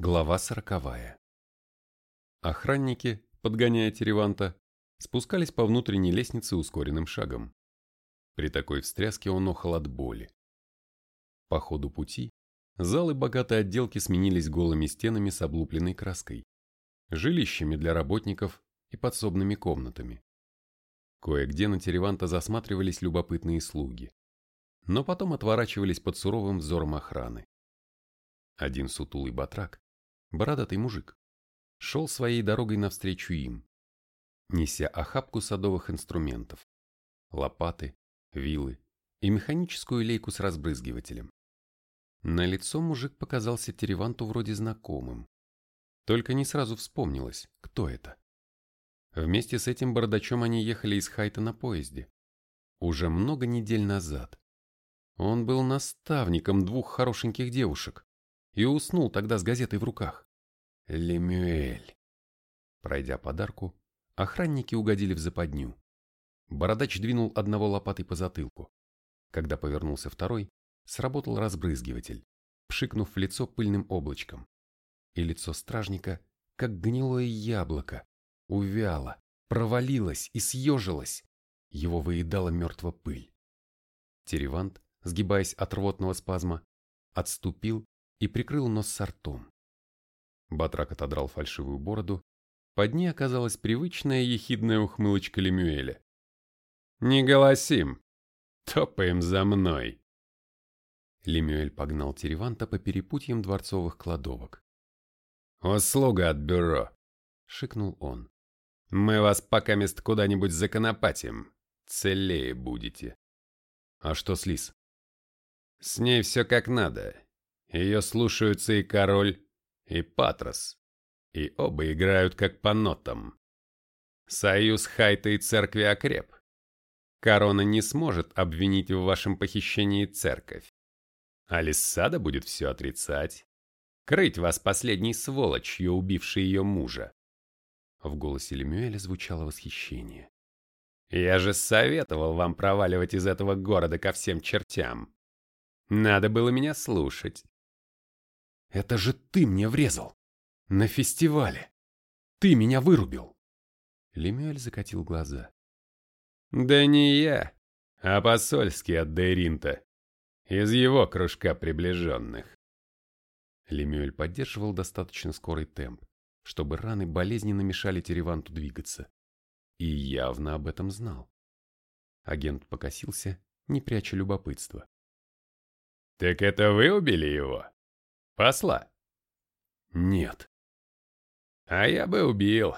Глава сороковая. Охранники, подгоняя Тереванта, спускались по внутренней лестнице ускоренным шагом. При такой встряске он охал от боли. По ходу пути залы богатой отделки сменились голыми стенами с облупленной краской, жилищами для работников и подсобными комнатами. Кое-где на Тереванта засматривались любопытные слуги, но потом отворачивались под суровым взором охраны. Один сутулый батрак бородатый мужик, шел своей дорогой навстречу им, неся охапку садовых инструментов, лопаты, вилы и механическую лейку с разбрызгивателем. На лицо мужик показался Тереванту вроде знакомым, только не сразу вспомнилось, кто это. Вместе с этим бородачом они ехали из Хайта на поезде. Уже много недель назад. Он был наставником двух хорошеньких девушек, и уснул тогда с газетой в руках. Лемюэль. Пройдя подарку, охранники угодили в западню. Бородач двинул одного лопатой по затылку. Когда повернулся второй, сработал разбрызгиватель, пшикнув в лицо пыльным облачком. И лицо стражника, как гнилое яблоко, увяло, провалилось и съежилось. Его выедала мертва пыль. Теревант, сгибаясь от рвотного спазма, отступил и прикрыл нос сортом. Батрак отодрал фальшивую бороду, под ней оказалась привычная ехидная ухмылочка Лемюэля. «Не голосим! Топаем за мной!» Лемюэль погнал Тереванта по перепутьям дворцовых кладовок. «Услуга от бюро!» — шикнул он. «Мы вас пока мест куда-нибудь законопатим. Целее будете». «А что с Лис?» «С ней все как надо. Ее слушаются и король, и Патрос, и оба играют как по нотам. Союз Хайта и церкви окреп. Корона не сможет обвинить в вашем похищении церковь. Алиссада будет все отрицать. Крыть вас последней сволочью, убившей ее мужа. В голосе Лемюэля звучало восхищение. Я же советовал вам проваливать из этого города ко всем чертям. Надо было меня слушать. Это же ты мне врезал. На фестивале. Ты меня вырубил. Лемюэль закатил глаза. Да не я, а посольский от Дейринта. Из его кружка приближенных. Лемюэль поддерживал достаточно скорый темп, чтобы раны болезненно мешали Тереванту двигаться. И явно об этом знал. Агент покосился, не пряча любопытства. «Так это вы убили его?» Посла? Нет. А я бы убил.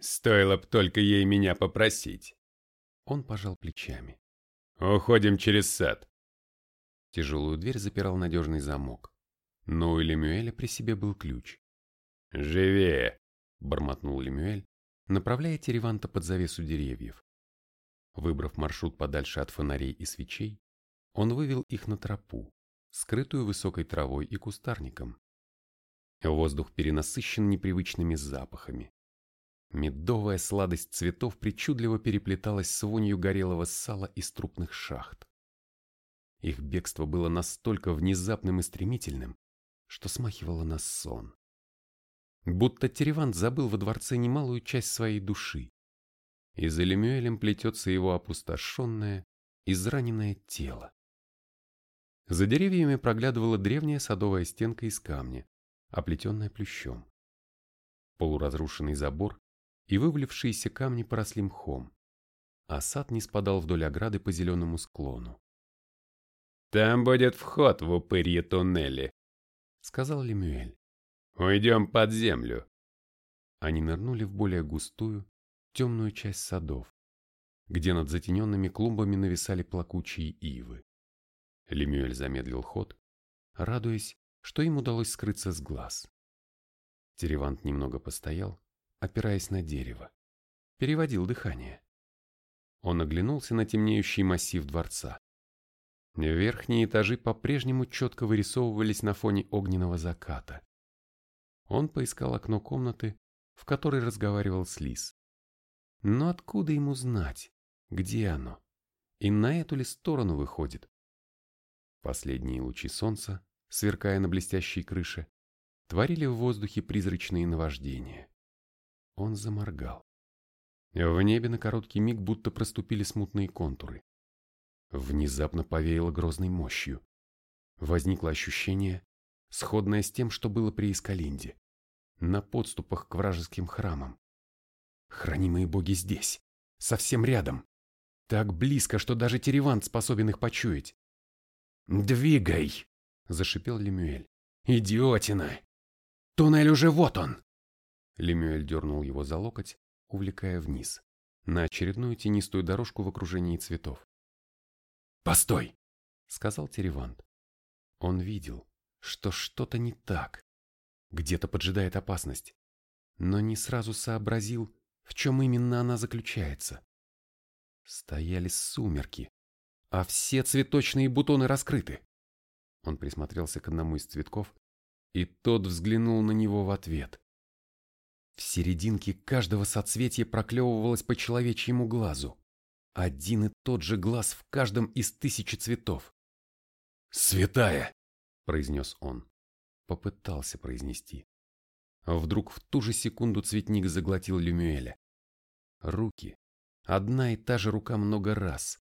Стоило б только ей меня попросить. Он пожал плечами. Уходим через сад. Тяжелую дверь запирал надежный замок. Но у Лемюэля при себе был ключ. «Живее!» — бормотнул Лемюэль, направляя Тереванта под завесу деревьев. Выбрав маршрут подальше от фонарей и свечей, он вывел их на тропу, скрытую высокой травой и кустарником. Воздух перенасыщен непривычными запахами. Медовая сладость цветов причудливо переплеталась с вонью горелого сала из трупных шахт. Их бегство было настолько внезапным и стремительным, что смахивало на сон. Будто Теревант забыл во дворце немалую часть своей души, и за Лемюэлем плетется его опустошенное, израненное тело. За деревьями проглядывала древняя садовая стенка из камня, оплетенная плющом. Полуразрушенный забор и вывалившиеся камни поросли мхом, а сад не спадал вдоль ограды по зеленому склону. «Там будет вход в упырье туннели», — сказал Лемюэль. «Уйдем под землю». Они нырнули в более густую, темную часть садов, где над затененными клумбами нависали плакучие ивы. Лемюэль замедлил ход, радуясь, что им удалось скрыться с глаз. Теревант немного постоял, опираясь на дерево, переводил дыхание. Он оглянулся на темнеющий массив дворца. Верхние этажи по-прежнему четко вырисовывались на фоне огненного заката. Он поискал окно комнаты, в которой разговаривал с Лис. Но откуда ему знать, где оно? И на эту ли сторону выходит? Последние лучи солнца, сверкая на блестящей крыше, творили в воздухе призрачные наваждения. Он заморгал. В небе на короткий миг будто проступили смутные контуры. Внезапно повеяло грозной мощью. Возникло ощущение, сходное с тем, что было при Искалинде, на подступах к вражеским храмам. Хранимые боги здесь, совсем рядом, так близко, что даже Теревант способен их почуять. «Двигай!» – зашипел Лемюэль. «Идиотина! Туннель уже вот он!» Лемюэль дернул его за локоть, увлекая вниз, на очередную тенистую дорожку в окружении цветов. «Постой!» — сказал Теревант. Он видел, что что-то не так. Где-то поджидает опасность, но не сразу сообразил, в чем именно она заключается. Стояли сумерки, а все цветочные бутоны раскрыты. Он присмотрелся к одному из цветков, и тот взглянул на него в ответ. В серединке каждого соцветия проклевывалось по человечьему глазу. Один и тот же глаз в каждом из тысячи цветов. «Святая!» – произнес он. Попытался произнести. Вдруг в ту же секунду цветник заглотил Люмюэля. Руки, одна и та же рука много раз,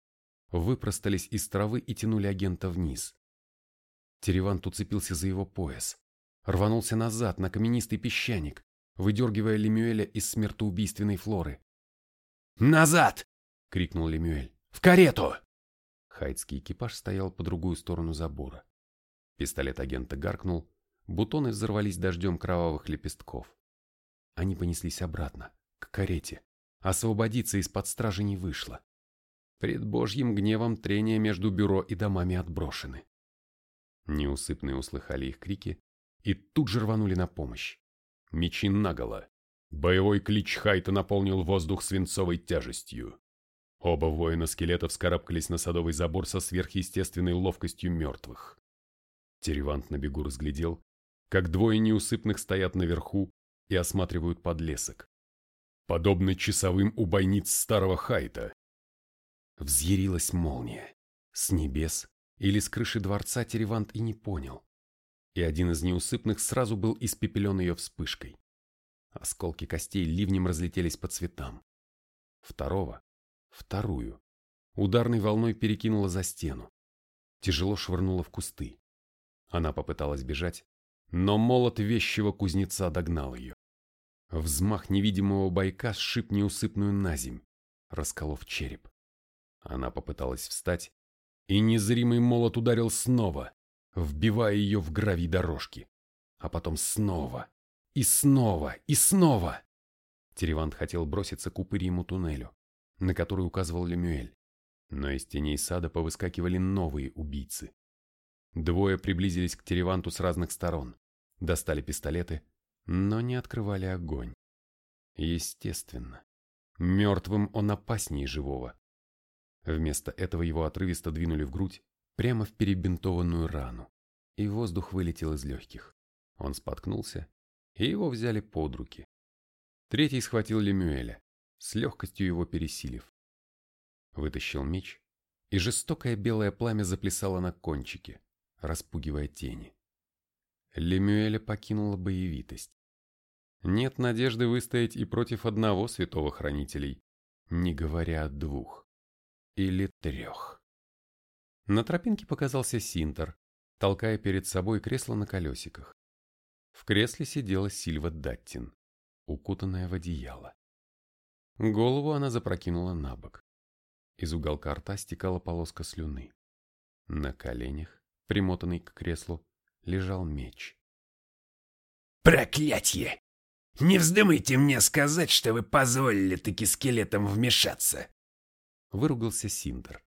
выпростались из травы и тянули агента вниз. Теревант уцепился за его пояс, рванулся назад на каменистый песчаник, выдергивая Лемюэля из смертоубийственной флоры. «Назад!» — крикнул Лемюэль. «В карету!» Хайтский экипаж стоял по другую сторону забора. Пистолет агента гаркнул, бутоны взорвались дождем кровавых лепестков. Они понеслись обратно, к карете. Освободиться из-под стражи не вышло. Пред божьим гневом трения между бюро и домами отброшены. Неусыпные услыхали их крики и тут же рванули на помощь. Мечи наголо. Боевой клич Хайта наполнил воздух свинцовой тяжестью. Оба воина скелетов скарабкались на садовый забор со сверхъестественной ловкостью мертвых. Теревант на бегу разглядел, как двое неусыпных стоят наверху и осматривают подлесок. Подобно часовым у бойниц старого Хайта. Взъярилась молния. С небес или с крыши дворца Теревант и не понял. И один из неусыпных сразу был испепелен ее вспышкой. Осколки костей ливнем разлетелись по цветам. Второго, вторую, ударной волной перекинула за стену. Тяжело швырнула в кусты. Она попыталась бежать, но молот вещего кузнеца догнал ее. Взмах невидимого бойка сшиб неусыпную наземь, расколов череп. Она попыталась встать, и незримый молот ударил снова, вбивая ее в гравий дорожки. А потом снова, и снова, и снова. Теревант хотел броситься к упырьему туннелю, на который указывал Лемюэль. Но из теней сада повыскакивали новые убийцы. Двое приблизились к Тереванту с разных сторон, достали пистолеты, но не открывали огонь. Естественно, мертвым он опаснее живого. Вместо этого его отрывисто двинули в грудь, прямо в перебинтованную рану, и воздух вылетел из легких. Он споткнулся, и его взяли под руки. Третий схватил Лемюэля, с легкостью его пересилив. Вытащил меч, и жестокое белое пламя заплясало на кончике, распугивая тени. Лемюэля покинула боевитость. Нет надежды выстоять и против одного святого хранителей, не говоря о двух. Или трех. На тропинке показался Синтер, толкая перед собой кресло на колесиках. В кресле сидела Сильва Даттин, укутанная в одеяло. Голову она запрокинула на бок. Из уголка рта стекала полоска слюны. На коленях, примотанный к креслу, лежал меч. «Проклятье! Не вздумайте мне сказать, что вы позволили таки скелетам вмешаться!» Выругался Синдер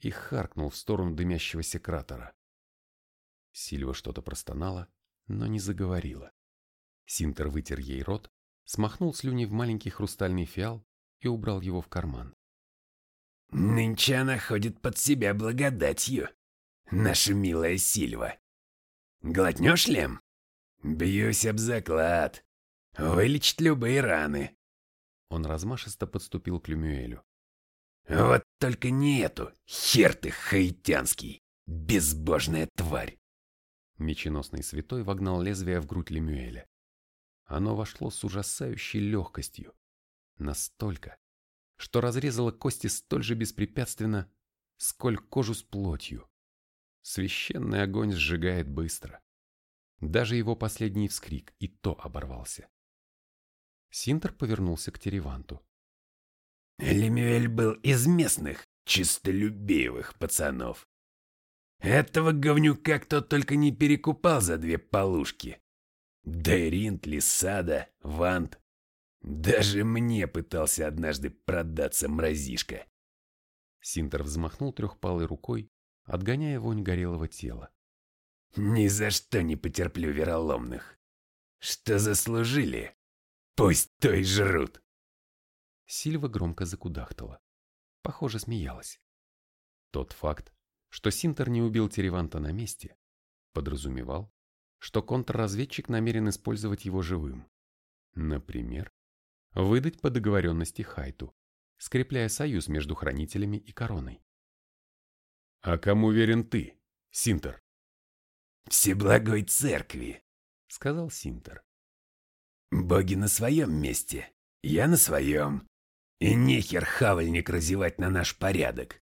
и харкнул в сторону дымящегося кратера. Сильва что-то простонала, но не заговорила. Синтер вытер ей рот, смахнул слюни в маленький хрустальный фиал и убрал его в карман. «Нынче она ходит под себя благодатью, наша милая Сильва. Глотнешь, Лем? Бьюсь об заклад. Вылечит любые раны». Он размашисто подступил к Люмюэлю. Вот только не эту, хер ты хаитянский, безбожная тварь. Меченосный святой вогнал лезвие в грудь Лемюэля. Оно вошло с ужасающей легкостью. Настолько, что разрезало кости столь же беспрепятственно, сколь кожу с плотью. Священный огонь сжигает быстро. Даже его последний вскрик и то оборвался. Синтер повернулся к Тереванту. Лемюэль был из местных, чистолюбивых пацанов. Этого говнюка кто только не перекупал за две полушки. Дайринт, Лисада, Вант. Даже мне пытался однажды продаться мразишка. Синтер взмахнул трехпалой рукой, отгоняя вонь горелого тела. Ни за что не потерплю вероломных. Что заслужили? Пусть то и жрут. Сильва громко закудахтала. Похоже, смеялась. Тот факт, что Синтер не убил Тереванта на месте, подразумевал, что контрразведчик намерен использовать его живым. Например, выдать по договоренности Хайту, скрепляя союз между хранителями и короной. «А кому верен ты, Синтер?» «Всеблагой церкви», — сказал Синтер. «Боги на своем месте, я на своем. И нехер хавальник разевать на наш порядок.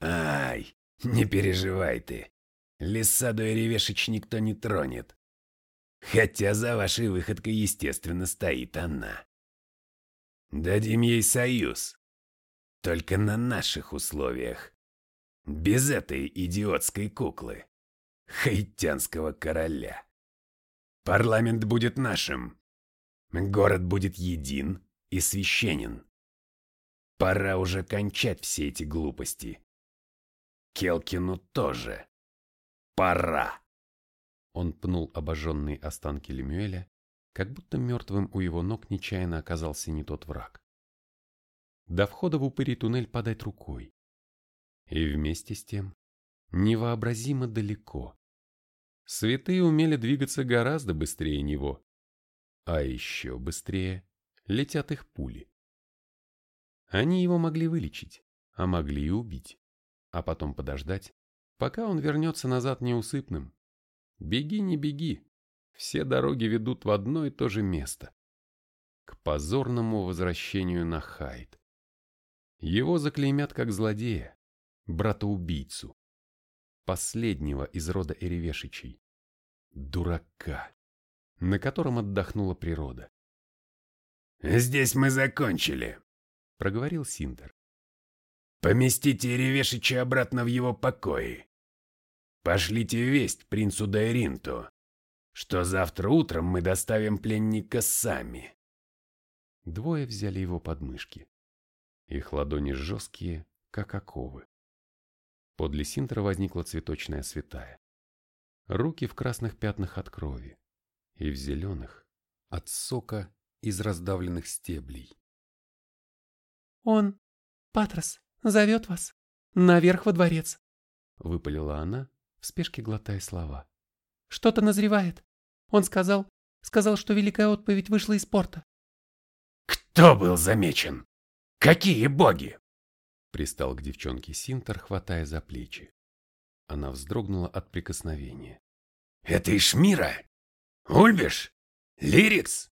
Ай, не переживай ты. Лиссаду и ревешич никто не тронет. Хотя за вашей выходкой, естественно, стоит она. Дадим ей союз. Только на наших условиях. Без этой идиотской куклы. Хаитянского короля. Парламент будет нашим. Город будет един и священен. Пора уже кончать все эти глупости. Келкину тоже. Пора. Он пнул обожженные останки Лемюэля, как будто мертвым у его ног нечаянно оказался не тот враг. До входа в упыри туннель подать рукой. И вместе с тем невообразимо далеко. Святые умели двигаться гораздо быстрее него. А еще быстрее летят их пули. Они его могли вылечить, а могли и убить, а потом подождать, пока он вернется назад неусыпным. Беги, не беги, все дороги ведут в одно и то же место. К позорному возвращению на Хайд. Его заклеймят как злодея, брата-убийцу, последнего из рода Эревешичей, дурака, на котором отдохнула природа. «Здесь мы закончили», — проговорил Синдер. «Поместите Эревешича обратно в его покои. Пошлите весть принцу Дайринту, что завтра утром мы доставим пленника сами». Двое взяли его подмышки. Их ладони жесткие, как оковы. Подле Синтера возникла цветочная святая. Руки в красных пятнах от крови и в зеленых от сока из раздавленных стеблей. «Он, Патрос, зовет вас. Наверх во дворец», — выпалила она, в спешке глотая слова. «Что-то назревает. Он сказал, сказал, что Великая Отповедь вышла из порта». «Кто был замечен? Какие боги?» Пристал к девчонке Синтер, хватая за плечи. Она вздрогнула от прикосновения. «Это Ишмира? Ульбиш? Лирикс?»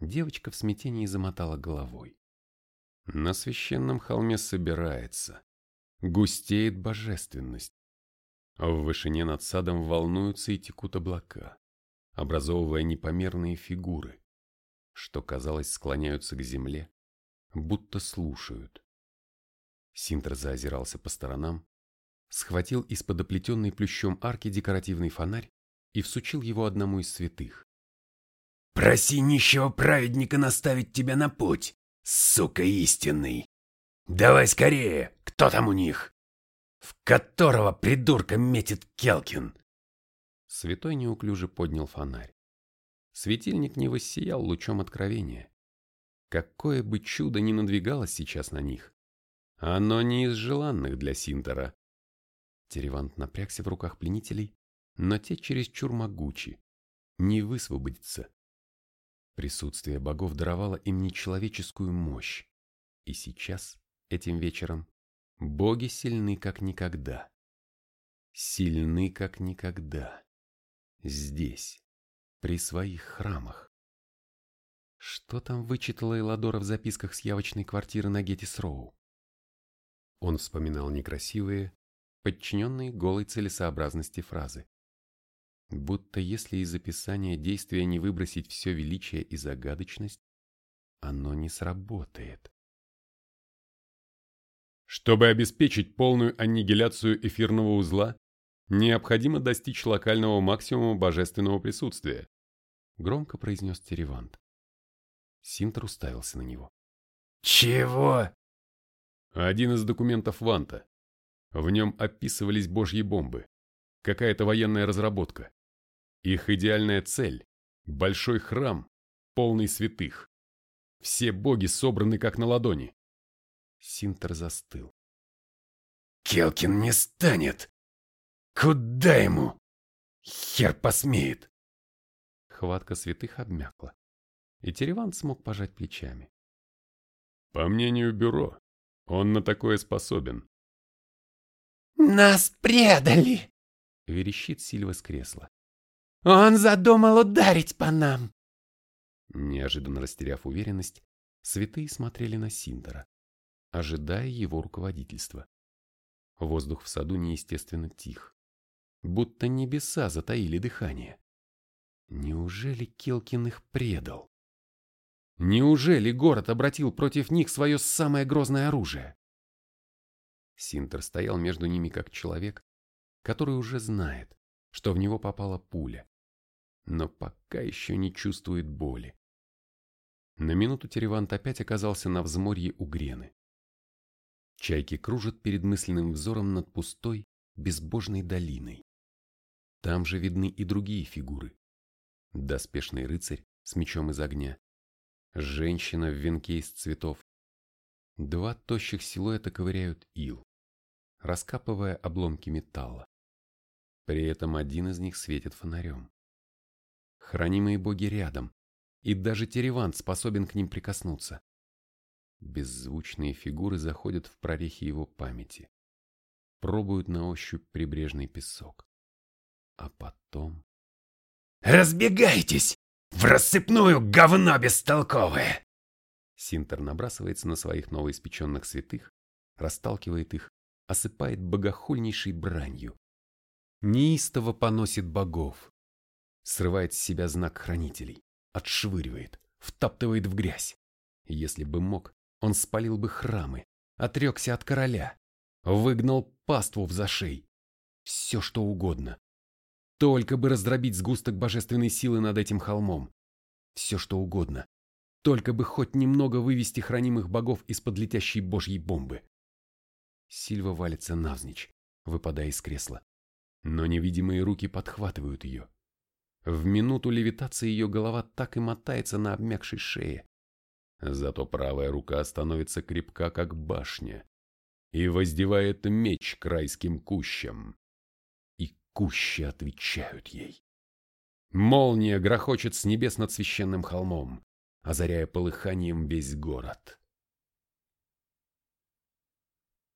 Девочка в смятении замотала головой. На священном холме собирается, густеет божественность. В вышине над садом волнуются и текут облака, образовывая непомерные фигуры, что, казалось, склоняются к земле, будто слушают. Синтер заозирался по сторонам, схватил из-под оплетенной плющом арки декоративный фонарь и всучил его одному из святых. «Проси нищего праведника наставить тебя на путь!» Сука истинный! Давай скорее! Кто там у них? В которого придурка метит Келкин? Святой неуклюже поднял фонарь. Светильник не воссиял лучом откровения. Какое бы чудо ни надвигалось сейчас на них, оно не из желанных для Синтера. Теревант напрягся в руках пленителей, но те чересчур могучи, не высвободится. Присутствие богов даровало им нечеловеческую мощь. И сейчас, этим вечером, боги сильны как никогда. Сильны как никогда. Здесь, при своих храмах. Что там вычитала Эладора в записках с явочной квартиры на Геттис-Роу? Он вспоминал некрасивые, подчиненные голой целесообразности фразы. Будто если из описания действия не выбросить все величие и загадочность, оно не сработает. Чтобы обеспечить полную аннигиляцию эфирного узла, необходимо достичь локального максимума божественного присутствия, громко произнес Теревант. Синтер уставился на него. Чего? Один из документов Ванта. В нем описывались божьи бомбы. Какая-то военная разработка. Их идеальная цель – большой храм, полный святых. Все боги собраны как на ладони. Синтер застыл. Келкин не станет. Куда ему? Хер посмеет. Хватка святых обмякла, и Тереван смог пожать плечами. По мнению бюро, он на такое способен. «Нас предали!» — верещит Сильва с кресла. «Он задумал ударить по нам!» Неожиданно растеряв уверенность, святые смотрели на Синдера, ожидая его руководительства. Воздух в саду неестественно тих, будто небеса затаили дыхание. Неужели Келкин их предал? Неужели город обратил против них свое самое грозное оружие? Синтер стоял между ними как человек, который уже знает, что в него попала пуля, но пока еще не чувствует боли. На минуту Теревант опять оказался на взморье у Грены. Чайки кружат перед мысленным взором над пустой, безбожной долиной. Там же видны и другие фигуры. Доспешный рыцарь с мечом из огня, женщина в венке из цветов. Два тощих силуэта ковыряют ил, раскапывая обломки металла. При этом один из них светит фонарем. Хранимые боги рядом, и даже Теревант способен к ним прикоснуться. Беззвучные фигуры заходят в прорехи его памяти, пробуют на ощупь прибрежный песок. А потом... «Разбегайтесь! В рассыпную говно бестолковое!» Синтер набрасывается на своих новоиспеченных святых, расталкивает их, осыпает богохульнейшей бранью. Неистово поносит богов, срывает с себя знак хранителей отшвыривает, втаптывает в грязь. Если бы мог, он спалил бы храмы, отрекся от короля, выгнал паству в зашей. Все, что угодно. Только бы раздробить сгусток божественной силы над этим холмом. Все, что угодно. Только бы хоть немного вывести хранимых богов из-под летящей божьей бомбы. Сильва валится навзничь, выпадая из кресла. Но невидимые руки подхватывают ее. В минуту левитации ее голова так и мотается на обмякшей шее. Зато правая рука становится крепка, как башня, и воздевает меч к райским кущам. И кущи отвечают ей. Молния грохочет с небес над священным холмом, озаряя полыханием весь город.